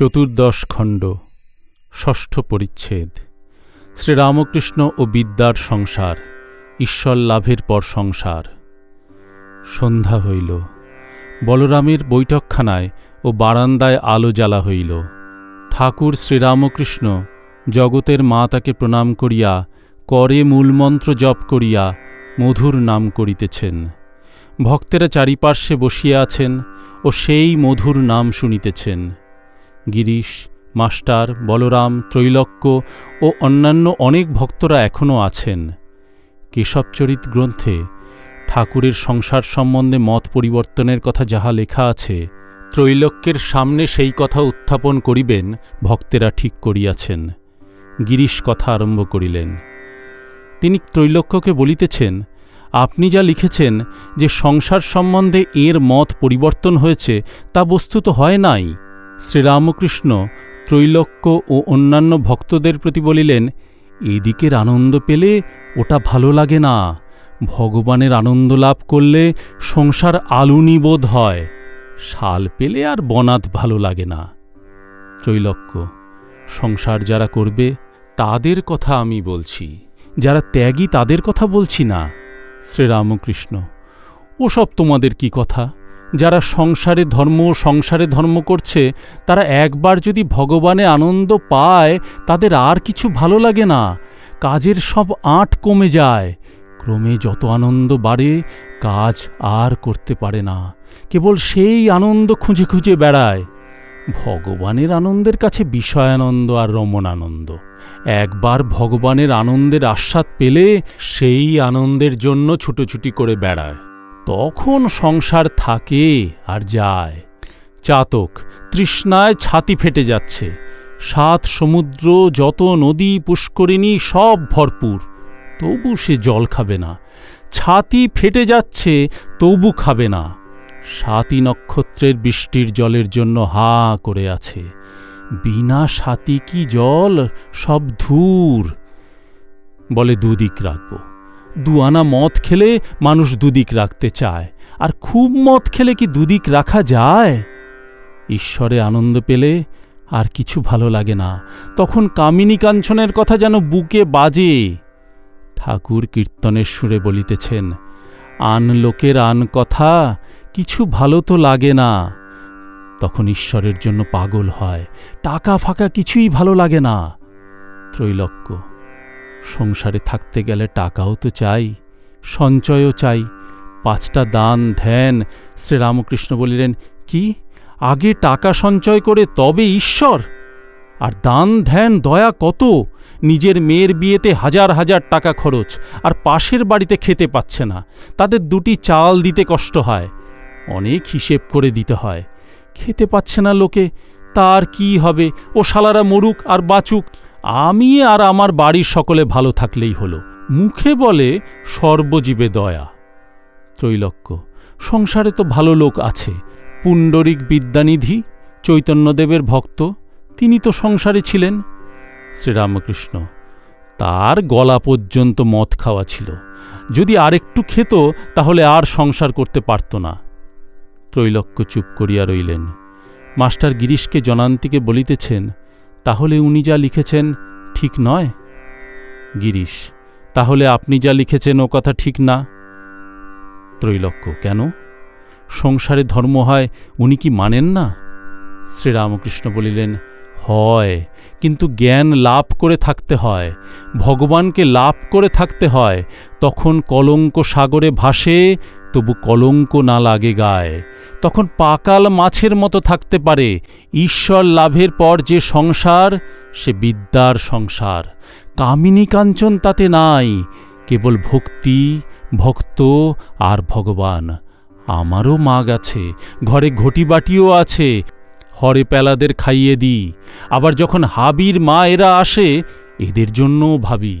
চতুর্দশ খণ্ড, ষষ্ঠ পরিচ্ছেদ। শ্রীরামকৃষ্ণ ও বিদ্যার সংসার, ঈশ্বর লাভের পর সংসার। সন্ধ্যা হইল, বলরামের বৈঠকখানায় ও বারান্দায় আলো জ্বালা হইল। ঠাকুর শ্রীরামকৃষ্ণ জগতের মা তাকে প্রণাম করিয়া, করে মূলমন্ত্র জপ করিয়া মধুর নাম করিতেছেন। ভক্তেরা চারিপার্শ্বে বসিয়া আছেন ও সেই মধুর নাম শুনিতেছেন। গিরিশ, মাস্টার, বলরাম, ত্রৈলক্য ও অন্যান্য অনেক ভক্তরা এখনও আছেন। কেশবচরিত গ্রন্থে ঠাকুরের সংসার সম্বন্ধে মত পরিবর্তনের কথা যাহা লেখা আছে, ত্রৈলোক্যের সামনে সেই কথা উত্থাপন করিবেন ভক্তেরা ঠিক করিয়াছেন। গিরিশ কথা আরম্ভ করিলেন, তিনি ত্রৈলোক্যকে বলিতেছেন, আপনি যা লিখেছেন যে সংসার সম্বন্ধে এর মত পরিবর্তন হয়েছে তা বস্তুত হয় নাই? শ্রীরামকৃষ্ণ ত্রৈলোক্য ও অন্যান্য ভক্তদের প্রতি বলিলেন, এদিকের আনন্দ পেলে ওটা ভালো লাগে না। ভগবানের আনন্দ লাভ করলে সংসার আলুনি বোধ হয়। শাল পেলে আর বনাত ভালো লাগে না। ত্রৈলোক্য, সংসার যারা করবে তাদের কথা আমি বলছি, যারা ত্যাগী তাদের কথা বলছি না। শ্রীরামকৃষ্ণ, ওসব তোমাদের কি কথা? যারা সংসারে ধর্ম সংসারে ধর্ম করছে, তারা একবার যদি ভগবানে আনন্দ পায়, তাদের আর কিছু ভালো লাগে না। কাজের সব আঁট কমে যায়। ক্রমে যত আনন্দ বাড়ে, কাজ আর করতে পারে না। কেবল সেই আনন্দ খুঁজে খুঁজে বেড়ায়। ভগবানের আনন্দের কাছে বিষয়ানন্দ আর রমন রমণানন্দ একবার ভগবানের আনন্দের আস্বাদ পেলে, সেই আনন্দের জন্য ছুটোছুটি করে বেড়ায়। তখন সংসার থাকে আর যায়। চাতক, তৃষ্ণায় ছাতি ফেটে যাচ্ছে। সাত সমুদ্র, যত নদী পুষ্করিণী, সব ভরপুর। তবু সে জল খাবে না। ছাতি ফেটে যাচ্ছে, তবু খাবে না। সাতি নক্ষত্রের বৃষ্টির জলের জন্য হা করে আছে। বিনা সাতি কি জল? সব ধূর। বলে দুদিক রাখব। দুয়ানা মদ খেলে মানুষ দুদিক রাখতে চায়। আর খুব মদ খেলে কি দুদিক রাখা যায়? ঈশ্বরে আনন্দ পেলে আর কিছু ভালো লাগে না। তখন কামিনী কাঞ্চনের কথা যেন বুকে বাজে। ঠাকুর কীর্তনের সুরে বলিতেছেন, আন লোকের আন কথা, কিছু ভালো তো লাগে না। তখন ঈশ্বরের জন্য পাগল হয়, টাকা ফাঁকা কিছুই ভালো লাগে না। ত্রৈলক্য সংসারে থাকতে গেলে টাকাও তো চাই, সঞ্চয়ও চাই। পাঁচটা দান, ধ্যান, শ্রীরামকৃষ্ণ বলিলেন, কি? আগে টাকা সঞ্চয় করে তবে ঈশ্বর? আর দান, ধ্যান, দয়া কত? নিজের মেয়ের বিয়েতে হাজার হাজার টাকা খরচ, আর পাশের বাড়িতে খেতে পাচ্ছে না। তাদের দুটি চাল দিতে কষ্ট হয়, অনেক হিসেব করে দিতে হয়। খেতে পাচ্ছে না লোকে, তার কি হবে? ও শালারা মরুক আর বাঁচুক আমি আর আমার বাড়ির সকলে ভালো থাকলেই হলো। মুখে বলে, সর্বজীবে দয়া। ত্রৈলক্য, সংসারে তো ভালো লোক আছে। পুণ্ডরিক বিদ্যানিধি, চৈতন্যদেবের ভক্ত, তিনি তো সংসারে ছিলেন। শ্রীরামকৃষ্ণ, তার গলা পর্যন্ত মদ খাওয়া ছিল। যদি আরেকটু খেত, তাহলে আর সংসার করতে পারত না। ত্রৈলক্য চুপ করিয়া রইলেন। মাস্টার গিরিশকে জনান্তিকে বলিতেছেন তাহলে উনি যা লিখেছেন ঠিক নয়? গিরিশ, তাহলে আপনি যা লিখেছেন ও কথা ঠিক না? ত্রৈলক্য, কেন? সংসারে ধর্ম হয়, উনি কি মানেন না? শ্রীরামকৃষ্ণ বলিলেন হয়, কিন্তু জ্ঞান লাভ করে থাকতে হয়, ভগবানকে লাভ করে থাকতে হয়, তখন কলঙ্ক সাগরে ভাসে, তবু কলঙ্ক না লাগে গায়। তখন পাকাল মাছের মতো থাকতে পারে, ঈশ্বর লাভের পর যে সংসার, সে বিদ্যার সংসার। কামিনী কাঞ্চন তাতে নাই, কেবল ভক্তি, ভক্ত আর ভগবান। আমারও মাগ আছে, ঘরে ঘটিবাটিও আছে হরে পেলাদের খাইয়ে দিই। আবার যখন হাবির মা এরা আসে এদের জন্যও ভাবি।